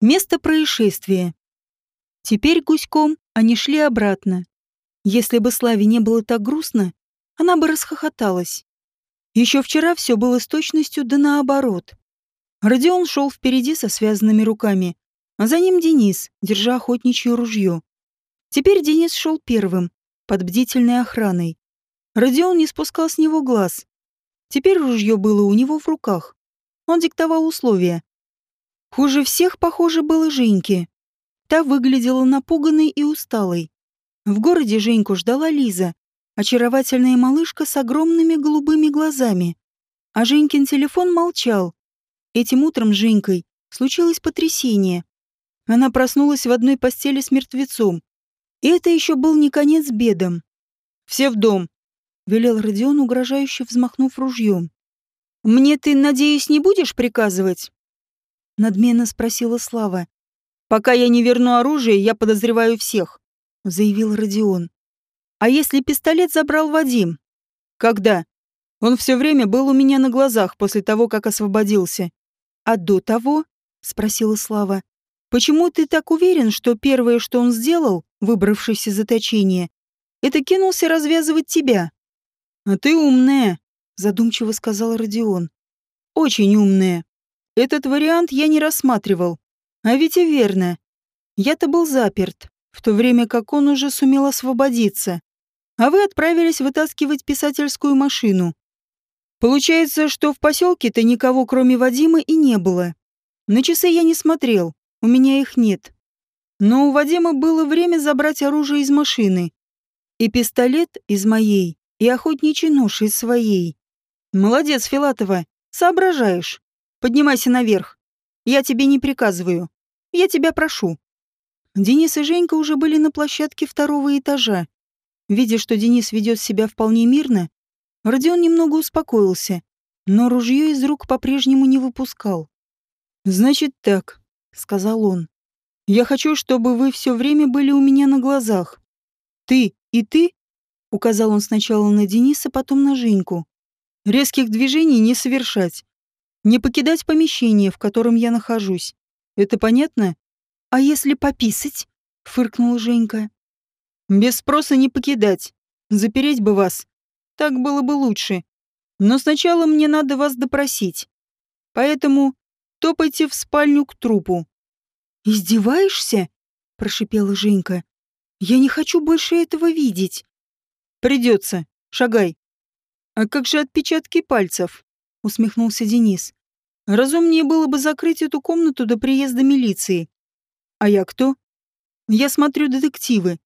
Место происшествия. Теперь гуськом они шли обратно. Если бы Славе не было так грустно, она бы расхохоталась. Еще вчера все было с точностью да наоборот. Родион шел впереди со связанными руками, а за ним Денис, держа охотничье ружье. Теперь Денис шел первым, под бдительной охраной. Родион не спускал с него глаз. Теперь ружье было у него в руках. Он диктовал условия. Хуже всех, похоже, было Женьке. Та выглядела напуганной и усталой. В городе Женьку ждала Лиза, очаровательная малышка с огромными голубыми глазами. А Женькин телефон молчал. Этим утром с Женькой случилось потрясение. Она проснулась в одной постели с мертвецом. И это еще был не конец бедам. «Все в дом», — велел Родион, угрожающе взмахнув ружьем. «Мне ты, надеюсь, не будешь приказывать?» Надменно спросила Слава. «Пока я не верну оружие, я подозреваю всех», — заявил Родион. «А если пистолет забрал Вадим?» «Когда?» «Он все время был у меня на глазах после того, как освободился». «А до того?» — спросила Слава. «Почему ты так уверен, что первое, что он сделал, выбравшись из заточения, это кинулся развязывать тебя?» «А ты умная», — задумчиво сказал Родион. «Очень умная. Этот вариант я не рассматривал. А ведь и верно. Я-то был заперт, в то время как он уже сумел освободиться. А вы отправились вытаскивать писательскую машину. Получается, что в поселке-то никого, кроме Вадима, и не было. На часы я не смотрел, у меня их нет. Но у Вадима было время забрать оружие из машины. И пистолет из моей, и охотничий нож из своей. Молодец, Филатова, соображаешь. Поднимайся наверх. Я тебе не приказываю. Я тебя прошу. Денис и Женька уже были на площадке второго этажа. Видя, что Денис ведет себя вполне мирно, Родион немного успокоился, но ружье из рук по-прежнему не выпускал. «Значит так», — сказал он. «Я хочу, чтобы вы все время были у меня на глазах. Ты и ты», — указал он сначала на Дениса, потом на Женьку. «Резких движений не совершать. Не покидать помещение, в котором я нахожусь. Это понятно?» «А если пописать?» — фыркнула Женька. «Без спроса не покидать. Запереть бы вас, так было бы лучше. Но сначала мне надо вас допросить. Поэтому топайте в спальню к трупу». «Издеваешься?» — прошипела Женька. «Я не хочу больше этого видеть». «Придется. Шагай». «А как же отпечатки пальцев?» — усмехнулся Денис. «Разумнее было бы закрыть эту комнату до приезда милиции». «А я кто?» «Я смотрю детективы.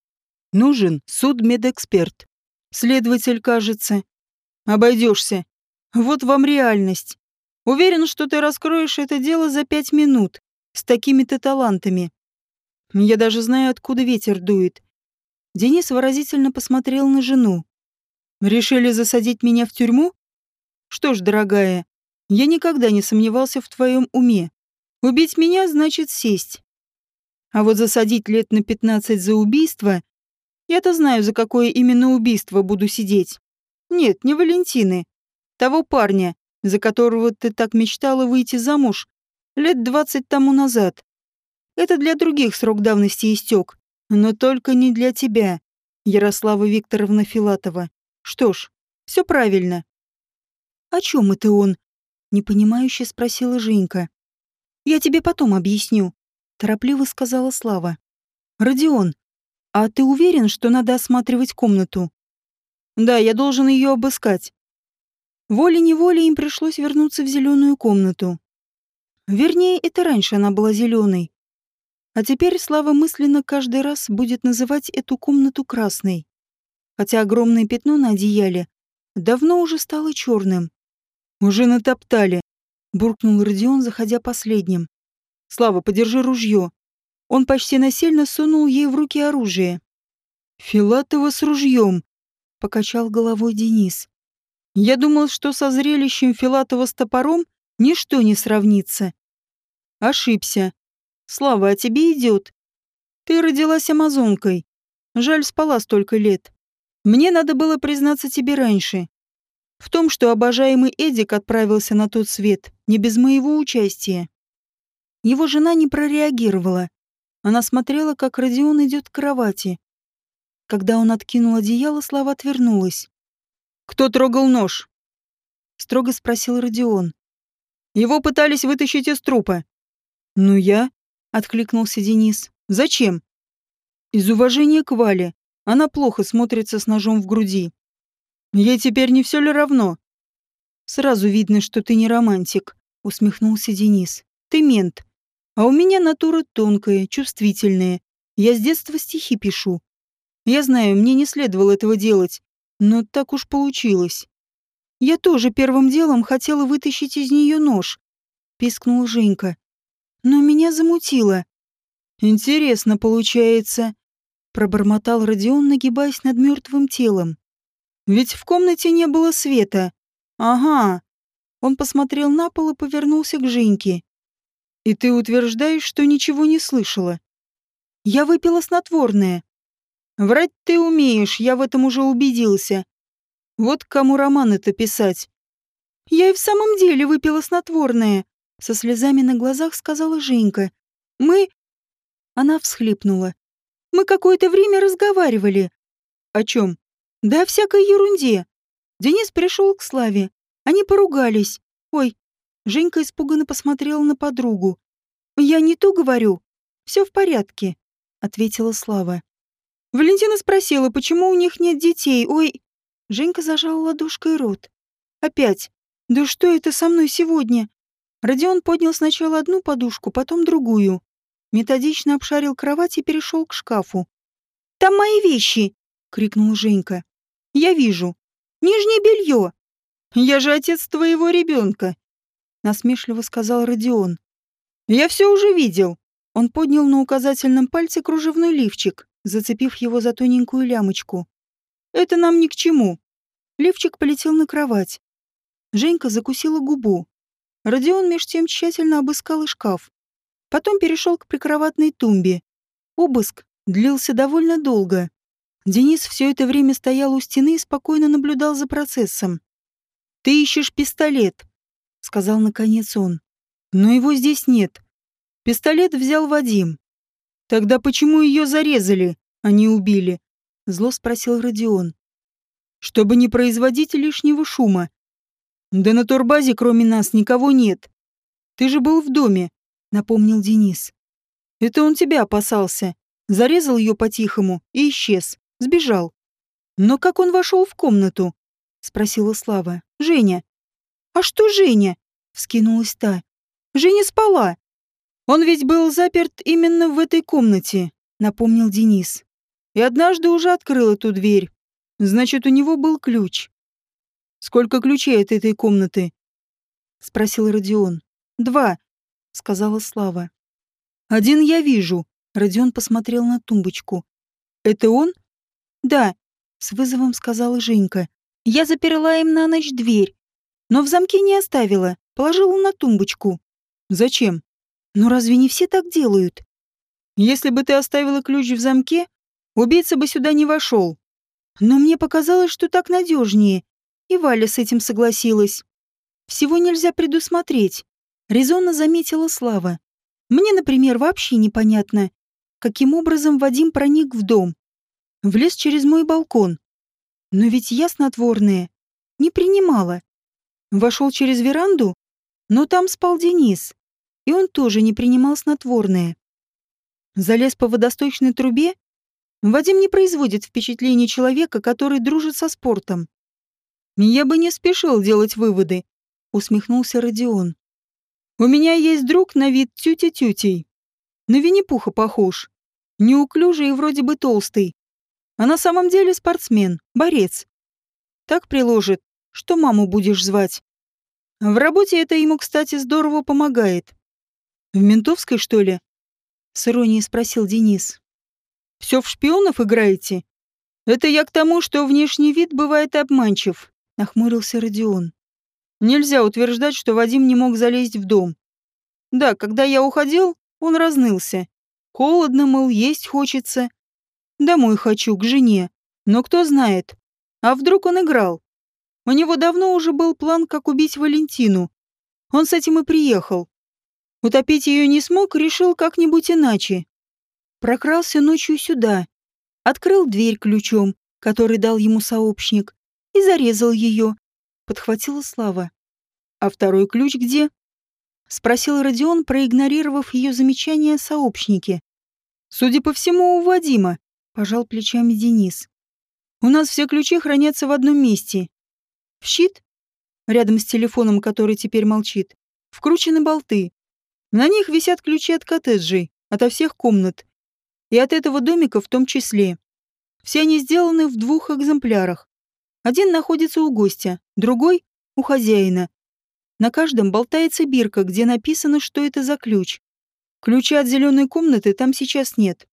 Нужен судмедэксперт. Следователь, кажется. Обойдешься. Вот вам реальность. Уверен, что ты раскроешь это дело за пять минут. С такими-то талантами. Я даже знаю, откуда ветер дует. Денис выразительно посмотрел на жену. Решили засадить меня в тюрьму? Что ж, дорогая, я никогда не сомневался в твоем уме. Убить меня значит сесть. А вот засадить лет на пятнадцать за убийство я-то знаю, за какое именно убийство буду сидеть. Нет, не Валентины. Того парня, за которого ты так мечтала выйти замуж лет двадцать тому назад. Это для других срок давности истек, но только не для тебя, Ярослава Викторовна Филатова. Что ж, все правильно. О чем это он? Непонимающе спросила Женька. Я тебе потом объясню, торопливо сказала Слава. Родион, «А ты уверен, что надо осматривать комнату?» «Да, я должен ее обыскать». Волей-неволей им пришлось вернуться в зеленую комнату. Вернее, это раньше она была зеленой. А теперь Слава мысленно каждый раз будет называть эту комнату красной. Хотя огромное пятно на одеяле давно уже стало черным. «Уже натоптали», — буркнул Родион, заходя последним. «Слава, подержи ружье. Он почти насильно сунул ей в руки оружие. «Филатова с ружьем», — покачал головой Денис. «Я думал, что со зрелищем Филатова с топором ничто не сравнится». Ошибся. Слава, а тебе идет. Ты родилась амазонкой. Жаль, спала столько лет. Мне надо было признаться тебе раньше. В том, что обожаемый Эдик отправился на тот свет, не без моего участия. Его жена не прореагировала. Она смотрела, как Родион идет к кровати. Когда он откинул одеяло, Слава отвернулась. «Кто трогал нож?» — строго спросил Родион. «Его пытались вытащить из трупа». «Ну я?» — откликнулся Денис. «Зачем?» «Из уважения к Вале. Она плохо смотрится с ножом в груди. Ей теперь не все ли равно?» «Сразу видно, что ты не романтик», — усмехнулся Денис. «Ты мент. А у меня натура тонкая, чувствительная. Я с детства стихи пишу. Я знаю, мне не следовало этого делать, но так уж получилось. Я тоже первым делом хотела вытащить из нее нож, пискнула Женька. Но меня замутило. Интересно получается, пробормотал Родион, нагибаясь над мертвым телом. Ведь в комнате не было света. Ага. Он посмотрел на пол и повернулся к Женьке. И ты утверждаешь, что ничего не слышала? Я выпила снотворное. Врать ты умеешь, я в этом уже убедился. Вот кому роман это писать. Я и в самом деле выпила снотворное, со слезами на глазах сказала Женька. Мы... Она всхлипнула. Мы какое-то время разговаривали. О чем? Да о всякой ерунде. Денис пришел к Славе. Они поругались. Ой, Женька испуганно посмотрела на подругу. Я не то говорю. Все в порядке, ответила Слава. Валентина спросила, почему у них нет детей. Ой, Женька зажала ладошкой рот. Опять. Да что это со мной сегодня? Родион поднял сначала одну подушку, потом другую. Методично обшарил кровать и перешел к шкафу. «Там мои вещи!» — крикнул Женька. «Я вижу. Нижнее белье!» «Я же отец твоего ребенка!» — насмешливо сказал Родион. «Я все уже видел!» Он поднял на указательном пальце кружевной лифчик зацепив его за тоненькую лямочку. «Это нам ни к чему». Левчик полетел на кровать. Женька закусила губу. Родион меж тем тщательно обыскал и шкаф. Потом перешел к прикроватной тумбе. Обыск длился довольно долго. Денис все это время стоял у стены и спокойно наблюдал за процессом. «Ты ищешь пистолет», — сказал наконец он. «Но его здесь нет. Пистолет взял Вадим. Тогда почему ее зарезали, а не убили? Зло спросил Родион. Чтобы не производить лишнего шума. Да на турбазе кроме нас никого нет. Ты же был в доме, напомнил Денис. Это он тебя опасался. Зарезал ее по-тихому и исчез. Сбежал. Но как он вошел в комнату? Спросила Слава. Женя. А что Женя? Вскинулась та. Женя спала. Он ведь был заперт именно в этой комнате, напомнил Денис. И однажды уже открыл эту дверь. Значит, у него был ключ. Сколько ключей от этой комнаты? спросил Родион. Два, сказала Слава. Один я вижу. Родион посмотрел на тумбочку. Это он? Да, с вызовом сказала Женька. Я заперла им на ночь дверь, но в замке не оставила, положила на тумбочку. Зачем? Но разве не все так делают? Если бы ты оставила ключ в замке, убийца бы сюда не вошел. Но мне показалось, что так надежнее, и Валя с этим согласилась. Всего нельзя предусмотреть, резонно заметила Слава. Мне, например, вообще непонятно, каким образом Вадим проник в дом. Влез через мой балкон. Но ведь я снотворное не принимала. Вошел через веранду, но там спал Денис и он тоже не принимал снотворное. Залез по водосточной трубе? Вадим не производит впечатления человека, который дружит со спортом. «Я бы не спешил делать выводы», — усмехнулся Родион. «У меня есть друг на вид тютя-тютей. На Винни-Пуха похож. Неуклюжий и вроде бы толстый. А на самом деле спортсмен, борец. Так приложит, что маму будешь звать. В работе это ему, кстати, здорово помогает. В ментовской, что ли? С иронией спросил Денис. Все в шпионов играете? Это я к тому, что внешний вид бывает обманчив, нахмурился Родион. Нельзя утверждать, что Вадим не мог залезть в дом. Да, когда я уходил, он разнылся. Холодно, мол, есть хочется. Домой хочу, к жене. Но кто знает. А вдруг он играл? У него давно уже был план, как убить Валентину. Он с этим и приехал. Утопить ее не смог, решил как-нибудь иначе. Прокрался ночью сюда, открыл дверь ключом, который дал ему сообщник, и зарезал ее. Подхватила Слава. «А второй ключ где?» — спросил Родион, проигнорировав ее замечание о сообщнике. «Судя по всему, у Вадима», — пожал плечами Денис. «У нас все ключи хранятся в одном месте. В щит, рядом с телефоном, который теперь молчит, вкручены болты. На них висят ключи от коттеджей, ото всех комнат. И от этого домика в том числе. Все они сделаны в двух экземплярах. Один находится у гостя, другой — у хозяина. На каждом болтается бирка, где написано, что это за ключ. Ключа от зеленой комнаты там сейчас нет.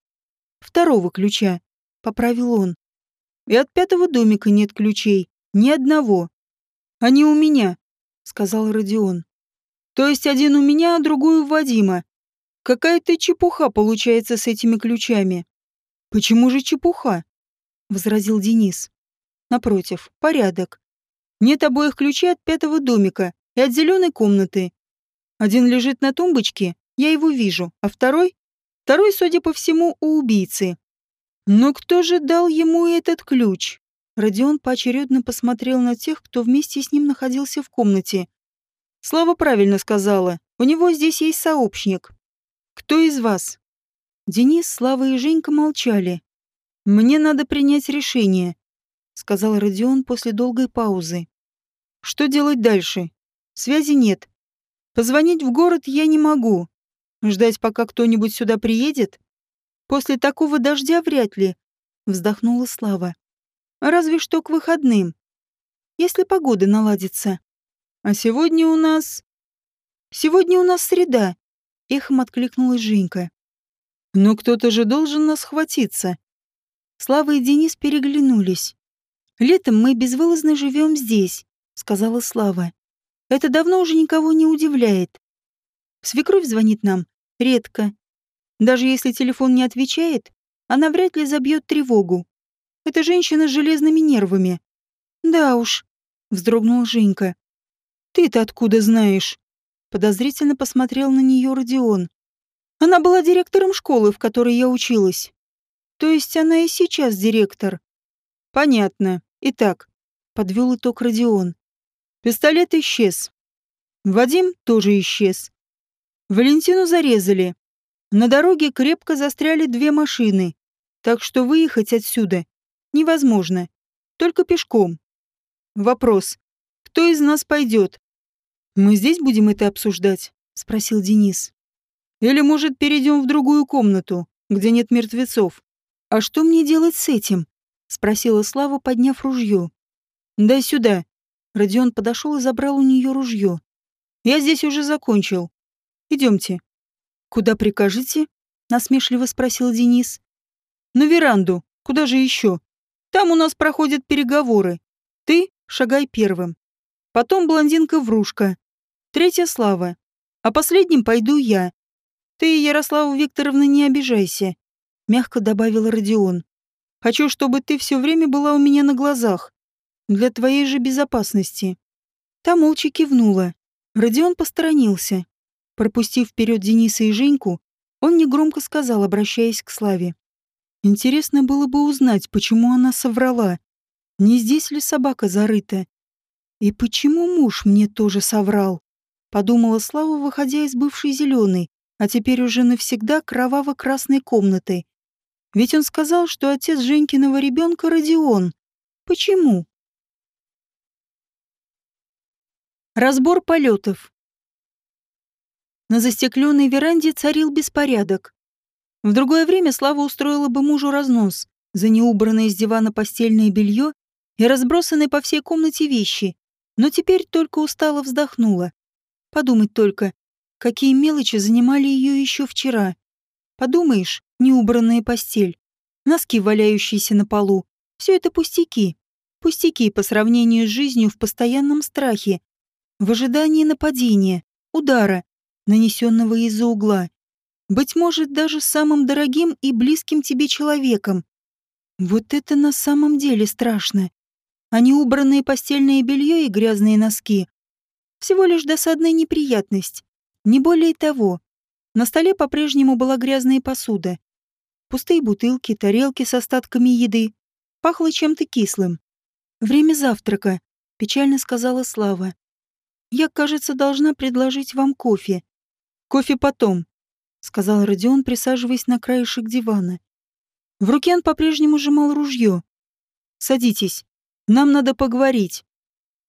Второго ключа, — поправил он. И от пятого домика нет ключей, ни одного. Они у меня, — сказал Родион. То есть один у меня, а другой у Вадима. Какая-то чепуха получается с этими ключами. Почему же чепуха? — возразил Денис. Напротив, порядок. Нет обоих ключей от пятого домика и от зеленой комнаты. Один лежит на тумбочке, я его вижу, а второй? Второй, судя по всему, у убийцы. Но кто же дал ему этот ключ? Родион поочередно посмотрел на тех, кто вместе с ним находился в комнате. Слава правильно сказала. У него здесь есть сообщник. Кто из вас? Денис, Слава и Женька молчали. Мне надо принять решение сказал Родион после долгой паузы. Что делать дальше? Связи нет. Позвонить в город я не могу. Ждать, пока кто-нибудь сюда приедет? После такого дождя вряд ли, вздохнула Слава. Разве что к выходным. Если погода наладится. А сегодня у нас... Сегодня у нас среда, эхом откликнулась Женька. Но кто-то же должен нас схватиться. Слава и Денис переглянулись. «Летом мы безвылазно живем здесь», — сказала Слава. «Это давно уже никого не удивляет. Свекровь звонит нам редко. Даже если телефон не отвечает, она вряд ли забьет тревогу. Это женщина с железными нервами». «Да уж», — вздрогнул Женька. «Ты-то откуда знаешь?» Подозрительно посмотрел на нее Родион. «Она была директором школы, в которой я училась. То есть она и сейчас директор». «Понятно», Итак, подвел итог Родион. Пистолет исчез. Вадим тоже исчез. Валентину зарезали. На дороге крепко застряли две машины, так что выехать отсюда невозможно. Только пешком. Вопрос. Кто из нас пойдет? Мы здесь будем это обсуждать? Спросил Денис. Или, может, перейдем в другую комнату, где нет мертвецов? А что мне делать с этим? — спросила Слава, подняв ружье. «Дай сюда». Родион подошел и забрал у нее ружье. «Я здесь уже закончил. Идемте». «Куда прикажете?» — насмешливо спросил Денис. «На веранду. Куда же еще? Там у нас проходят переговоры. Ты шагай первым. Потом блондинка-врушка. Третья Слава. А последним пойду я. Ты, Ярослава Викторовна, не обижайся», — мягко добавил Родион. Хочу, чтобы ты все время была у меня на глазах. Для твоей же безопасности». Та молча кивнула. Родион посторонился. Пропустив вперед Дениса и Женьку, он негромко сказал, обращаясь к Славе. «Интересно было бы узнать, почему она соврала. Не здесь ли собака зарыта? И почему муж мне тоже соврал?» Подумала Слава, выходя из бывшей зеленой, а теперь уже навсегда кроваво-красной комнаты, ведь он сказал, что отец Женькиного ребенка Родион. Почему? Разбор полетов. На застекленной веранде царил беспорядок. В другое время Слава устроила бы мужу разнос за неубранное из дивана постельное белье и разбросанные по всей комнате вещи, но теперь только устало вздохнула. Подумать только, какие мелочи занимали ее еще вчера. Подумаешь, неубранная постель, носки, валяющиеся на полу. Все это пустяки. Пустяки по сравнению с жизнью в постоянном страхе, в ожидании нападения, удара, нанесенного из-за угла. Быть может, даже самым дорогим и близким тебе человеком. Вот это на самом деле страшно. А неубранное постельное белье и грязные носки — всего лишь досадная неприятность, Не более того. На столе по-прежнему была грязная посуда. Пустые бутылки, тарелки с остатками еды. Пахло чем-то кислым. «Время завтрака», — печально сказала Слава. «Я, кажется, должна предложить вам кофе». «Кофе потом», — сказал Родион, присаживаясь на краешек дивана. В руке он по-прежнему сжимал ружье. «Садитесь. Нам надо поговорить.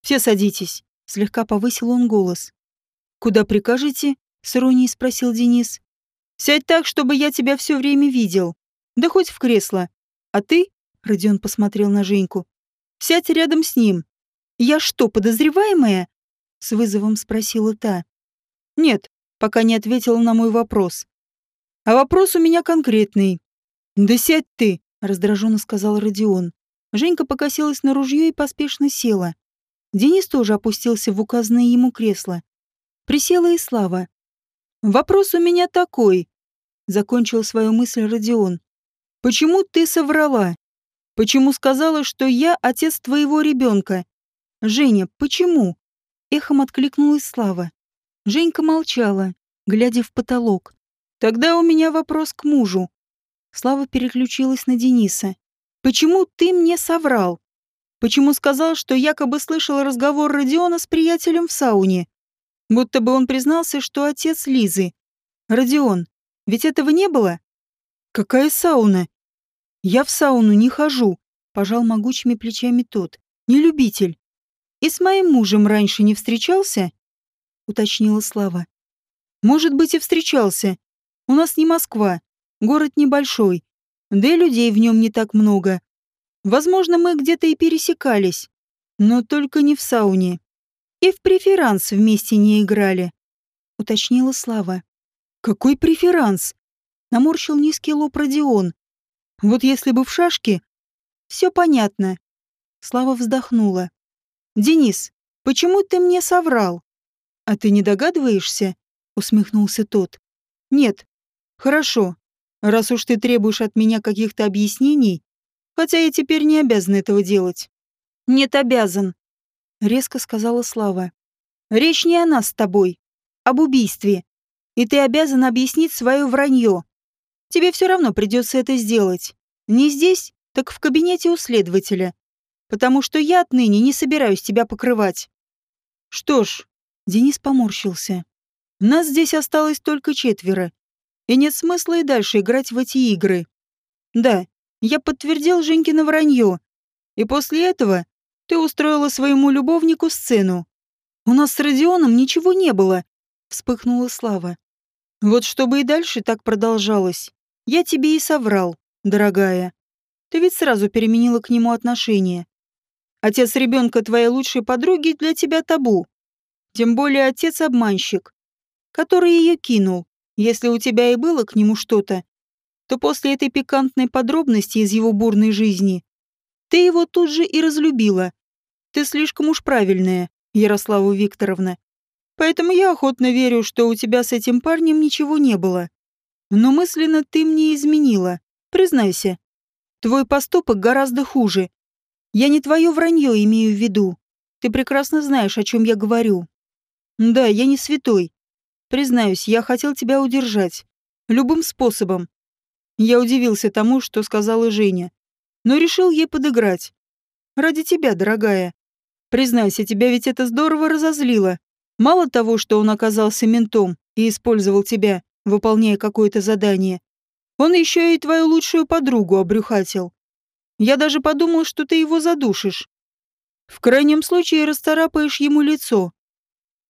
Все садитесь», — слегка повысил он голос. «Куда прикажете?» — с иронией спросил Денис. «Сядь так, чтобы я тебя все время видел. Да хоть в кресло. А ты?» — Родион посмотрел на Женьку. «Сядь рядом с ним. Я что, подозреваемая?» — с вызовом спросила та. «Нет, пока не ответила на мой вопрос. А вопрос у меня конкретный. «Да сядь ты!» — раздраженно сказал Родион. Женька покосилась на ружье и поспешно села. Денис тоже опустился в указанное ему кресло. Присела и Слава. «Вопрос у меня такой», — закончил свою мысль Родион. «Почему ты соврала? Почему сказала, что я отец твоего ребенка? Женя, почему?» Эхом откликнулась Слава. Женька молчала, глядя в потолок. «Тогда у меня вопрос к мужу. Слава переключилась на Дениса. «Почему ты мне соврал? Почему сказал, что якобы слышал разговор Родиона с приятелем в сауне? Будто бы он признался, что отец Лизы. Родион, ведь этого не было?» «Какая сауна?» «Я в сауну не хожу», — пожал могучими плечами тот. «Не любитель». «И с моим мужем раньше не встречался?» — уточнила Слава. «Может быть, и встречался. У нас не Москва. Город небольшой, да и людей в нем не так много. Возможно, мы где-то и пересекались, но только не в сауне. И в преферанс вместе не играли, уточнила Слава. Какой преферанс? Наморщил низкий лоб Родион. Вот если бы в шашке... Все понятно. Слава вздохнула. «Денис, почему ты мне соврал?» «А ты не догадываешься?» — усмехнулся тот. «Нет. Хорошо раз уж ты требуешь от меня каких-то объяснений, хотя я теперь не обязан этого делать». «Нет, обязан», — резко сказала Слава. «Речь не о нас с тобой, об убийстве, и ты обязан объяснить свое вранье. Тебе все равно придется это сделать. Не здесь, так в кабинете у следователя, потому что я отныне не собираюсь тебя покрывать». «Что ж», — Денис поморщился, — «нас здесь осталось только четверо, и нет смысла и дальше играть в эти игры. Да, я подтвердил Женькино вранье, и после этого ты устроила своему любовнику сцену. У нас с Родионом ничего не было, вспыхнула Слава. Вот чтобы и дальше так продолжалось, я тебе и соврал, дорогая. Ты ведь сразу переменила к нему отношение. Отец ребенка твоей лучшей подруги для тебя табу. Тем более отец-обманщик, который ее кинул. Если у тебя и было к нему что-то, то после этой пикантной подробности из его бурной жизни ты его тут же и разлюбила. Ты слишком уж правильная, Ярослава Викторовна. Поэтому я охотно верю, что у тебя с этим парнем ничего не было. Но мысленно ты мне изменила. Признайся. Твой поступок гораздо хуже. Я не твое вранье имею в виду. Ты прекрасно знаешь, о чем я говорю. Да, я не святой. Признаюсь, я хотел тебя удержать. Любым способом. Я удивился тому, что сказала Женя. Но решил ей подыграть. Ради тебя, дорогая. Признайся, тебя ведь это здорово разозлило. Мало того, что он оказался ментом и использовал тебя, выполняя какое-то задание, он еще и твою лучшую подругу обрюхатил. Я даже подумал, что ты его задушишь. В крайнем случае расцарапаешь ему лицо.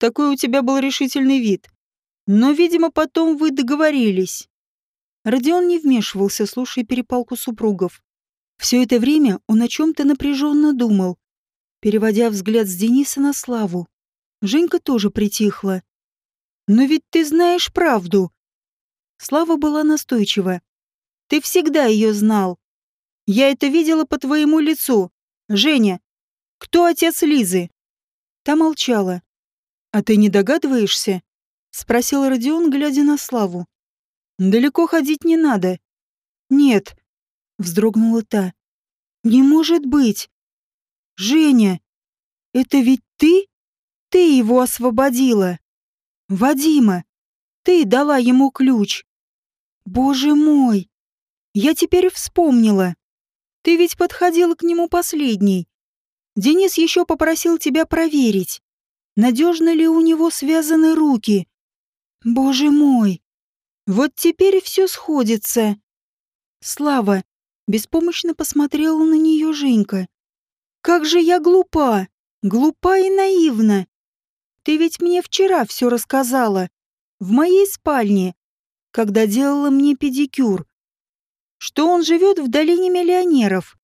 Такой у тебя был решительный вид. Но, видимо, потом вы договорились. Родион не вмешивался, слушая перепалку супругов. Все это время он о чем-то напряженно думал, переводя взгляд с Дениса на Славу. Женька тоже притихла. «Но ведь ты знаешь правду!» Слава была настойчива. «Ты всегда ее знал. Я это видела по твоему лицу. Женя, кто отец Лизы?» Та молчала. «А ты не догадываешься?» — спросил Родион, глядя на Славу. «Далеко ходить не надо». «Нет», — вздрогнула та. «Не может быть! Женя, это ведь ты? Ты его освободила! Вадима! Ты дала ему ключ. Боже мой! Я теперь вспомнила. Ты ведь подходила к нему последней. Денис еще попросил тебя проверить, надежно ли у него связаны руки. Боже мой! Вот теперь все сходится. Слава беспомощно посмотрела на нее Женька. Как же я глупа, глупа и наивна. Ты ведь мне вчера все рассказала. В моей спальне, когда делала мне педикюр. Что он живет в долине миллионеров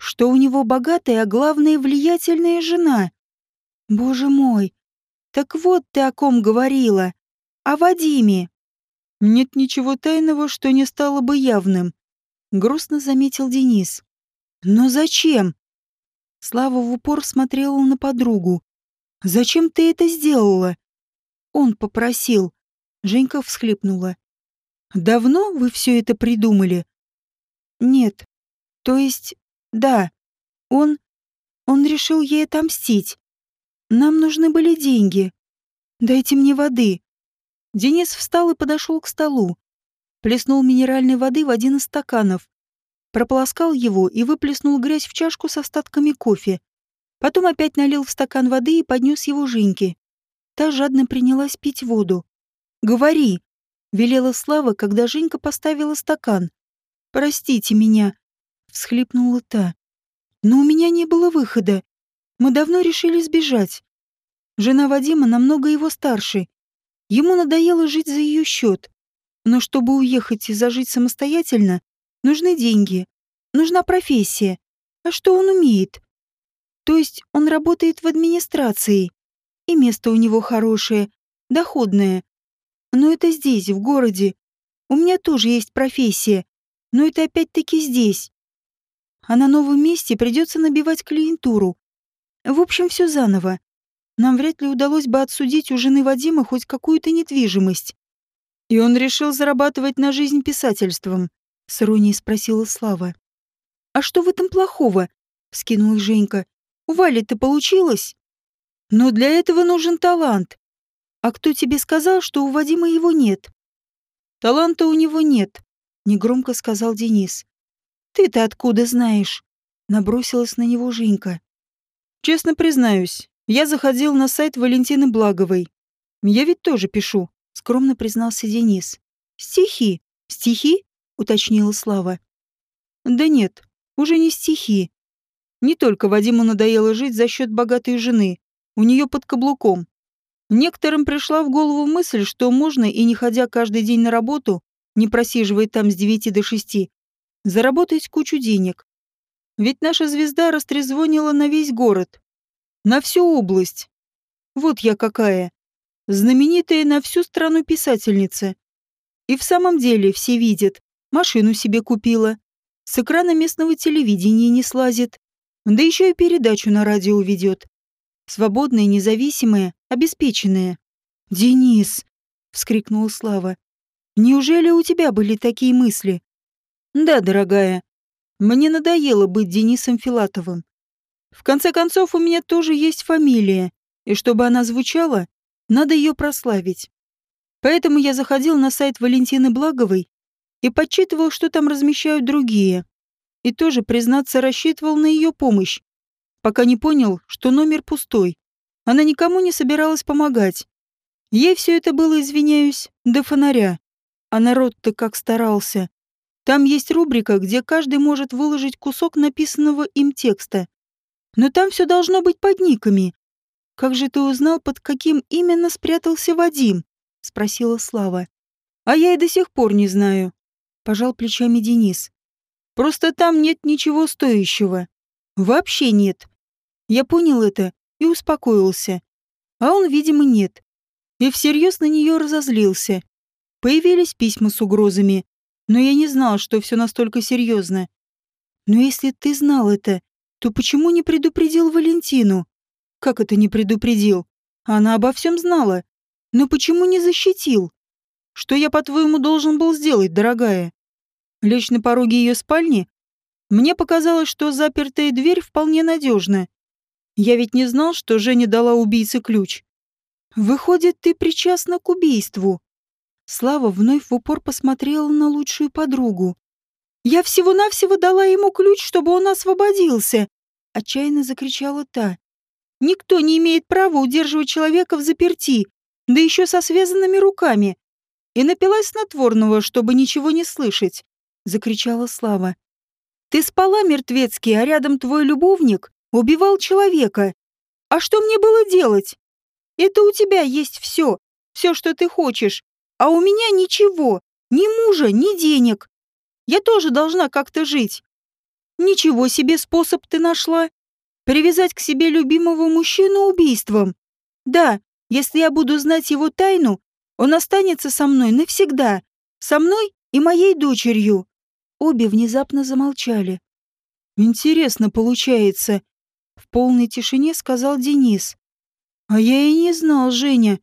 что у него богатая, а главное влиятельная жена. Боже мой, так вот ты о ком говорила. О Вадиме. Нет ничего тайного, что не стало бы явным. Грустно заметил Денис. Но зачем? Слава в упор смотрела на подругу. Зачем ты это сделала? Он попросил. Женька всхлипнула. Давно вы все это придумали? Нет. То есть да, он... Он решил ей отомстить. Нам нужны были деньги. Дайте мне воды. Денис встал и подошел к столу. Плеснул минеральной воды в один из стаканов. Прополоскал его и выплеснул грязь в чашку с остатками кофе. Потом опять налил в стакан воды и поднес его Женьке. Та жадно принялась пить воду. «Говори», — велела Слава, когда Женька поставила стакан. «Простите меня», всхлипнула та. Но у меня не было выхода. Мы давно решили сбежать. Жена Вадима намного его старше. Ему надоело жить за ее счет. Но чтобы уехать и зажить самостоятельно, нужны деньги. Нужна профессия. А что он умеет? То есть он работает в администрации. И место у него хорошее, доходное. Но это здесь, в городе. У меня тоже есть профессия. Но это опять-таки здесь а на новом месте придется набивать клиентуру. В общем, все заново. Нам вряд ли удалось бы отсудить у жены Вадима хоть какую-то недвижимость. И он решил зарабатывать на жизнь писательством, с иронией спросила Слава. А что в этом плохого? вскинулась Женька. У Вали-то получилось. Но для этого нужен талант. А кто тебе сказал, что у Вадима его нет? Таланта у него нет, негромко сказал Денис. «Ты-то откуда знаешь?» Набросилась на него Женька. «Честно признаюсь, я заходил на сайт Валентины Благовой. Я ведь тоже пишу», — скромно признался Денис. «Стихи? Стихи?» — уточнила Слава. «Да нет, уже не стихи. Не только Вадиму надоело жить за счет богатой жены, у нее под каблуком. Некоторым пришла в голову мысль, что можно и не ходя каждый день на работу, не просиживая там с девяти до шести, заработать кучу денег. Ведь наша звезда растрезвонила на весь город, на всю область. Вот я какая. Знаменитая на всю страну писательница. И в самом деле все видят. Машину себе купила. С экрана местного телевидения не слазит. Да еще и передачу на радио ведет. Свободная, независимая, обеспеченная. «Денис!» — вскрикнула Слава. «Неужели у тебя были такие мысли?» Да, дорогая, мне надоело быть Денисом Филатовым. В конце концов, у меня тоже есть фамилия, и чтобы она звучала, надо ее прославить. Поэтому я заходил на сайт Валентины Благовой и подсчитывал, что там размещают другие. И тоже, признаться, рассчитывал на ее помощь, пока не понял, что номер пустой. Она никому не собиралась помогать. Ей все это было, извиняюсь, до фонаря. А народ-то как старался. Там есть рубрика, где каждый может выложить кусок написанного им текста. Но там все должно быть под никами. Как же ты узнал, под каким именно спрятался Вадим? спросила Слава. А я и до сих пор не знаю, пожал плечами Денис. Просто там нет ничего стоящего. Вообще нет. Я понял это и успокоился. А он, видимо, нет. И всерьез на нее разозлился. Появились письма с угрозами. Но я не знал, что все настолько серьезно. Но если ты знал это, то почему не предупредил Валентину? Как это не предупредил? Она обо всем знала. Но почему не защитил? Что я, по-твоему, должен был сделать, дорогая? Лечь на пороге ее спальни? Мне показалось, что запертая дверь вполне надежна. Я ведь не знал, что Женя дала убийце ключ. Выходит, ты причастна к убийству. Слава вновь в упор посмотрела на лучшую подругу. «Я всего-навсего дала ему ключ, чтобы он освободился!» Отчаянно закричала та. «Никто не имеет права удерживать человека в заперти, да еще со связанными руками!» И напилась снотворного, чтобы ничего не слышать, закричала Слава. «Ты спала, мертвецкий, а рядом твой любовник убивал человека. А что мне было делать? Это у тебя есть все, все, что ты хочешь, а у меня ничего, ни мужа, ни денег. Я тоже должна как-то жить. Ничего себе способ ты нашла. Привязать к себе любимого мужчину убийством. Да, если я буду знать его тайну, он останется со мной навсегда. Со мной и моей дочерью. Обе внезапно замолчали. «Интересно получается», — в полной тишине сказал Денис. «А я и не знал, Женя,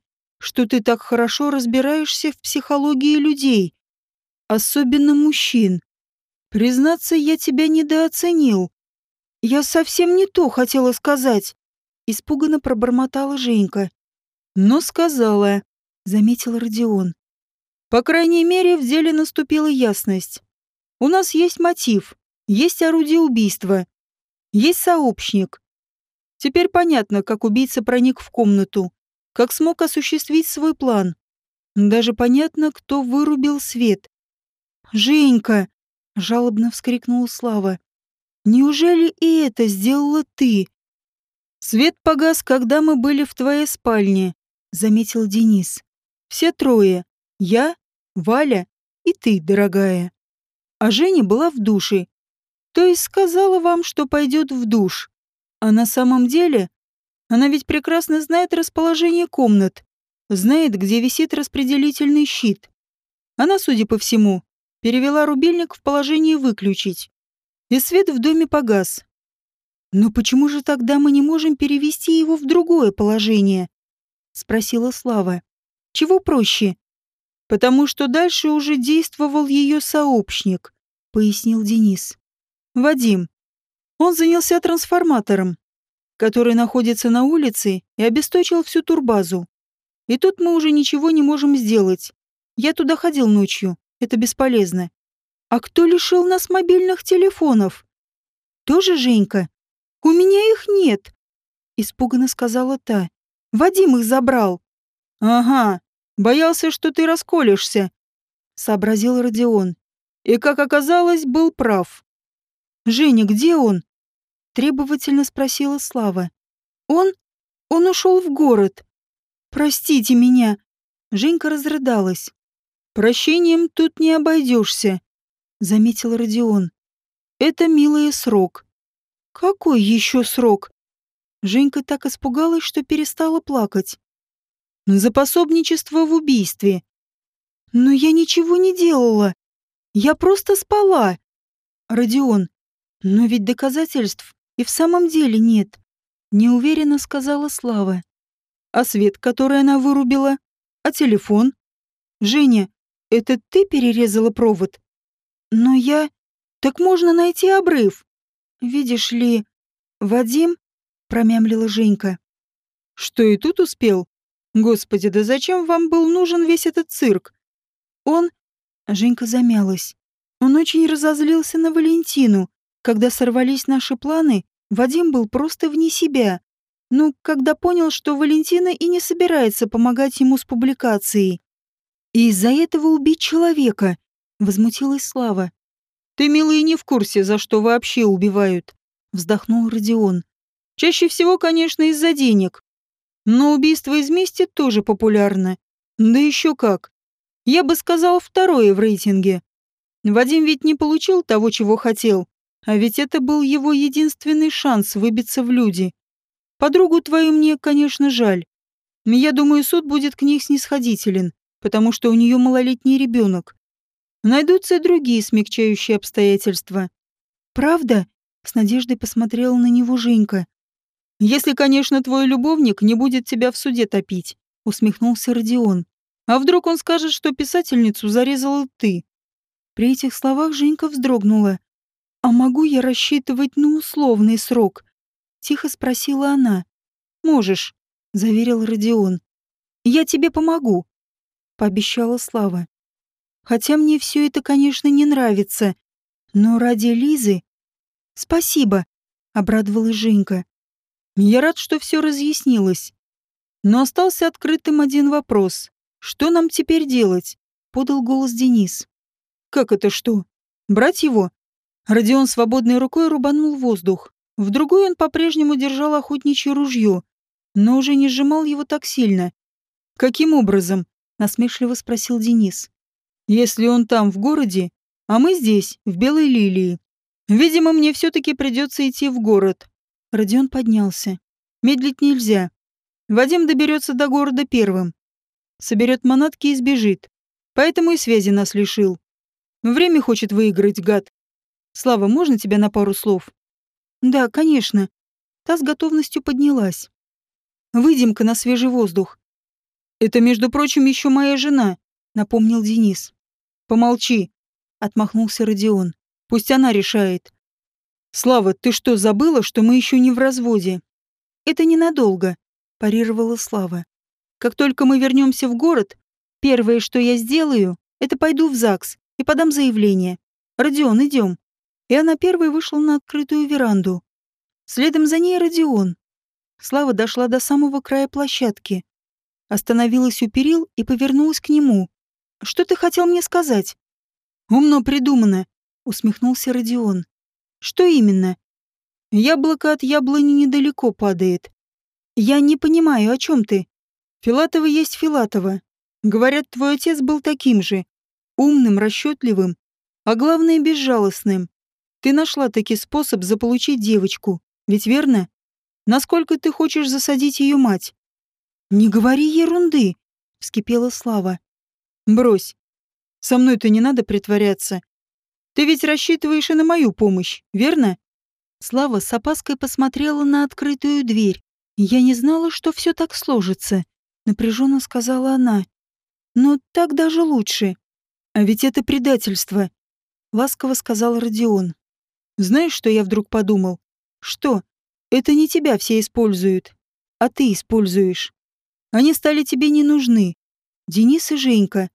что ты так хорошо разбираешься в психологии людей, особенно мужчин. Признаться, я тебя недооценил. Я совсем не то хотела сказать», — испуганно пробормотала Женька. «Но сказала», — заметил Родион. «По крайней мере, в деле наступила ясность. У нас есть мотив, есть орудие убийства, есть сообщник. Теперь понятно, как убийца проник в комнату, как смог осуществить свой план. Даже понятно, кто вырубил свет. «Женька!» — жалобно вскрикнула Слава. «Неужели и это сделала ты?» «Свет погас, когда мы были в твоей спальне», — заметил Денис. «Все трое. Я, Валя и ты, дорогая» а Женя была в душе. То есть сказала вам, что пойдет в душ. А на самом деле, она ведь прекрасно знает расположение комнат, знает, где висит распределительный щит. Она, судя по всему, перевела рубильник в положение «выключить». И свет в доме погас. «Но почему же тогда мы не можем перевести его в другое положение?» — спросила Слава. «Чего проще?» «Потому что дальше уже действовал ее сообщник пояснил Денис. Вадим. Он занялся трансформатором, который находится на улице и обесточил всю турбазу. И тут мы уже ничего не можем сделать. Я туда ходил ночью. Это бесполезно. А кто лишил нас мобильных телефонов? Тоже Женька? У меня их нет. Испуганно сказала та. Вадим их забрал. Ага, боялся, что ты расколешься. Сообразил Родион. И, как оказалось, был прав. «Женя, где он?» — требовательно спросила Слава. «Он? Он ушел в город. Простите меня». Женька разрыдалась. «Прощением тут не обойдешься», — заметил Родион. «Это, милый, срок». «Какой еще срок?» Женька так испугалась, что перестала плакать. «За пособничество в убийстве». «Но я ничего не делала», я просто спала. Родион, но ведь доказательств и в самом деле нет. Неуверенно сказала Слава. А свет, который она вырубила? А телефон? Женя, это ты перерезала провод? Но я... Так можно найти обрыв. Видишь ли... Вадим? Промямлила Женька. Что и тут успел? Господи, да зачем вам был нужен весь этот цирк? Он Женька замялась. Он очень разозлился на Валентину. Когда сорвались наши планы, Вадим был просто вне себя. Ну, когда понял, что Валентина и не собирается помогать ему с публикацией. И из-за этого убить человека, возмутилась Слава. Ты, милый, не в курсе, за что вообще убивают, вздохнул Родион. Чаще всего, конечно, из-за денег. Но убийство из мести тоже популярно. Да еще как. Я бы сказал второе в рейтинге. Вадим ведь не получил того, чего хотел, а ведь это был его единственный шанс выбиться в люди. Подругу твою мне, конечно, жаль. Я думаю, суд будет к ней снисходителен, потому что у нее малолетний ребенок. Найдутся и другие смягчающие обстоятельства. Правда? С надеждой посмотрела на него Женька. Если, конечно, твой любовник не будет тебя в суде топить, усмехнулся Родион. А вдруг он скажет, что писательницу зарезала ты? При этих словах Женька вздрогнула. «А могу я рассчитывать на условный срок?» Тихо спросила она. «Можешь», — заверил Родион. «Я тебе помогу. пообещала Слава. Хотя мне все это, конечно, не нравится, но ради Лизы... Спасибо, обрадовалась Женька. Я рад, что все разъяснилось. Но остался открытым один вопрос. Что нам теперь делать? Подал голос Денис. Как это что? Брать его? Родион свободной рукой рубанул воздух. В другой он по-прежнему держал охотничье ружье, но уже не сжимал его так сильно. «Каким образом?» — насмешливо спросил Денис. «Если он там, в городе, а мы здесь, в Белой Лилии. Видимо, мне все-таки придется идти в город». Родион поднялся. «Медлить нельзя. Вадим доберется до города первым. Соберет манатки и сбежит. Поэтому и связи нас лишил. Время хочет выиграть, гад. Слава, можно тебя на пару слов? Да, конечно. Та с готовностью поднялась. Выйдем-ка на свежий воздух. Это, между прочим, еще моя жена, напомнил Денис. Помолчи, отмахнулся Родион. Пусть она решает. Слава, ты что, забыла, что мы еще не в разводе? Это ненадолго, парировала Слава. Как только мы вернемся в город, первое, что я сделаю, это пойду в ЗАГС и подам заявление. Родион, идем. И она первой вышла на открытую веранду. Следом за ней Родион. Слава дошла до самого края площадки. Остановилась у перил и повернулась к нему. «Что ты хотел мне сказать?» «Умно придумано», — усмехнулся Родион. «Что именно?» «Яблоко от яблони недалеко падает». «Я не понимаю, о чем ты?» «Филатова есть Филатова. Говорят, твой отец был таким же. Умным, расчетливым, а главное, безжалостным. Ты нашла таки способ заполучить девочку, ведь верно? Насколько ты хочешь засадить ее мать? Не говори ерунды, вскипела Слава. Брось. Со мной-то не надо притворяться. Ты ведь рассчитываешь и на мою помощь, верно? Слава с опаской посмотрела на открытую дверь. Я не знала, что все так сложится, напряженно сказала она. Но так даже лучше. А ведь это предательство, ласково сказал Родион. Знаешь, что я вдруг подумал? Что? Это не тебя все используют, а ты используешь. Они стали тебе не нужны. Денис и Женька.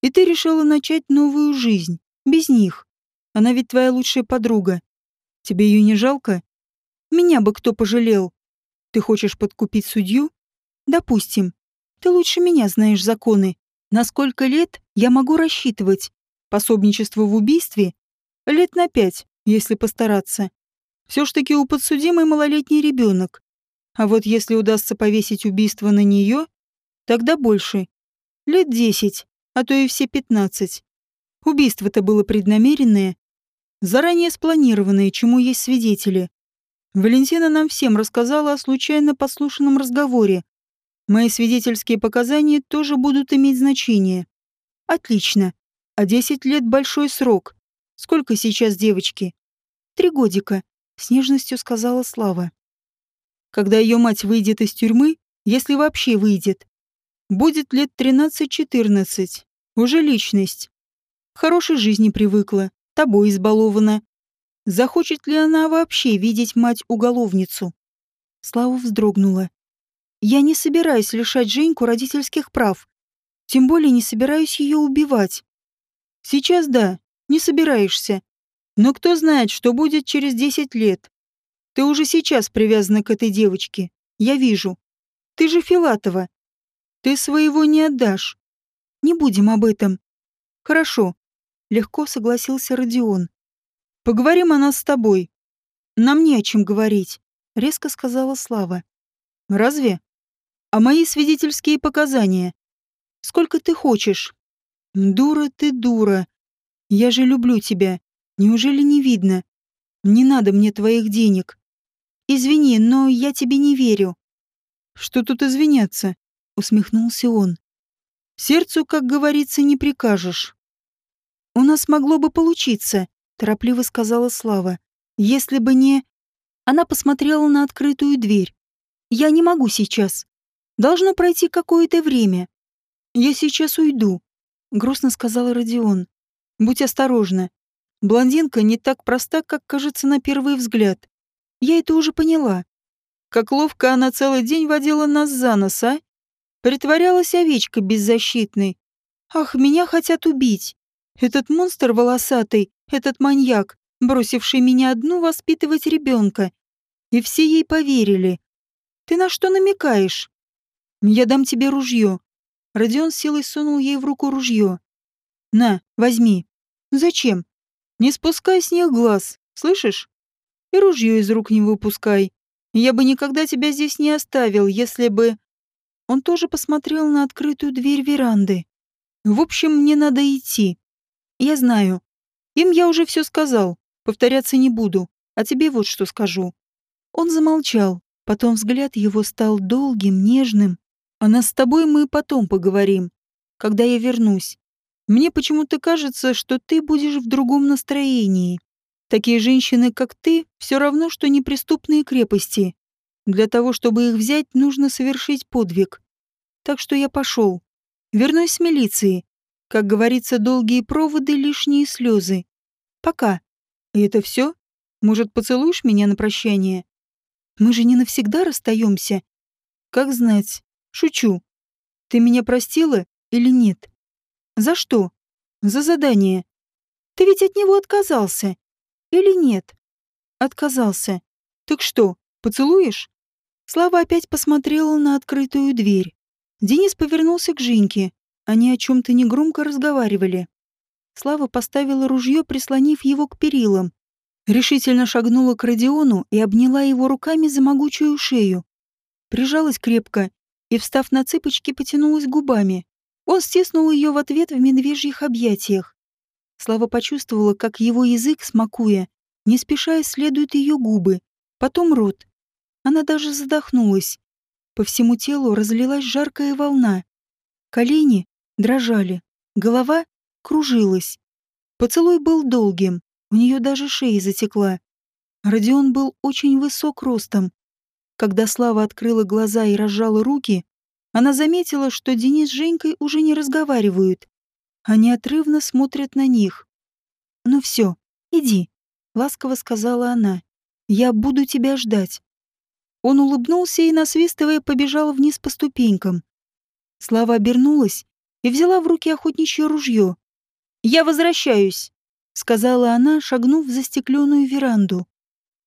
И ты решила начать новую жизнь. Без них. Она ведь твоя лучшая подруга. Тебе ее не жалко? Меня бы кто пожалел. Ты хочешь подкупить судью? Допустим. Ты лучше меня знаешь законы. На сколько лет я могу рассчитывать? Пособничество в убийстве? Лет на пять если постараться. Все ж таки у подсудимой малолетний ребенок. А вот если удастся повесить убийство на нее, тогда больше. Лет десять, а то и все пятнадцать. Убийство-то было преднамеренное, заранее спланированное, чему есть свидетели. Валентина нам всем рассказала о случайно подслушанном разговоре. Мои свидетельские показания тоже будут иметь значение. Отлично. А десять лет — большой срок. Сколько сейчас девочки? Три годика, с нежностью сказала Слава. Когда ее мать выйдет из тюрьмы, если вообще выйдет, будет лет 13-14, уже личность. К хорошей жизни привыкла, тобой избалована. Захочет ли она вообще видеть мать-уголовницу? Слава вздрогнула. Я не собираюсь лишать Женьку родительских прав. Тем более не собираюсь ее убивать. Сейчас да, не собираешься. Но кто знает, что будет через десять лет. Ты уже сейчас привязана к этой девочке. Я вижу. Ты же Филатова. Ты своего не отдашь. Не будем об этом. Хорошо. Легко согласился Родион. Поговорим о нас с тобой. Нам не о чем говорить, резко сказала Слава. Разве? А мои свидетельские показания? Сколько ты хочешь? Дура ты, дура, я же люблю тебя. Неужели не видно? Не надо мне твоих денег. Извини, но я тебе не верю. Что тут извиняться? Усмехнулся он. Сердцу, как говорится, не прикажешь. У нас могло бы получиться, торопливо сказала Слава. Если бы не... Она посмотрела на открытую дверь. Я не могу сейчас. Должно пройти какое-то время. Я сейчас уйду, грустно сказала Родион. Будь осторожна. Блондинка не так проста, как кажется на первый взгляд. Я это уже поняла. Как ловко она целый день водила нас за нос, а? Притворялась овечкой беззащитной. Ах, меня хотят убить. Этот монстр волосатый, этот маньяк, бросивший меня одну воспитывать ребенка. И все ей поверили. Ты на что намекаешь? Я дам тебе ружье. Родион силой сунул ей в руку ружье. На, возьми. Зачем? Не спускай с них глаз, слышишь? И ружье из рук не выпускай. Я бы никогда тебя здесь не оставил, если бы... Он тоже посмотрел на открытую дверь веранды. В общем, мне надо идти. Я знаю. Им я уже все сказал. Повторяться не буду. А тебе вот что скажу. Он замолчал. Потом взгляд его стал долгим, нежным. А нас с тобой мы потом поговорим, когда я вернусь. Мне почему-то кажется, что ты будешь в другом настроении. Такие женщины, как ты, все равно, что неприступные крепости. Для того, чтобы их взять, нужно совершить подвиг. Так что я пошел. Вернусь с милиции. Как говорится, долгие проводы, лишние слезы. Пока. И это все? Может, поцелуешь меня на прощание? Мы же не навсегда расстаемся. Как знать. Шучу. Ты меня простила или нет? За что? За задание. Ты ведь от него отказался. Или нет? Отказался. Так что, поцелуешь? Слава опять посмотрела на открытую дверь. Денис повернулся к Женьке. Они о чем-то негромко разговаривали. Слава поставила ружье, прислонив его к перилам. Решительно шагнула к Родиону и обняла его руками за могучую шею. Прижалась крепко и, встав на цыпочки, потянулась губами. Он стиснул ее в ответ в медвежьих объятиях. Слава почувствовала, как его язык, смакуя, не спеша исследует ее губы, потом рот. Она даже задохнулась. По всему телу разлилась жаркая волна. Колени дрожали, голова кружилась. Поцелуй был долгим, у нее даже шея затекла. Родион был очень высок ростом. Когда Слава открыла глаза и разжала руки, она заметила, что Денис с Женькой уже не разговаривают. Они отрывно смотрят на них. «Ну все, иди», — ласково сказала она. «Я буду тебя ждать». Он улыбнулся и, насвистывая, побежал вниз по ступенькам. Слава обернулась и взяла в руки охотничье ружье. «Я возвращаюсь», — сказала она, шагнув в застекленную веранду.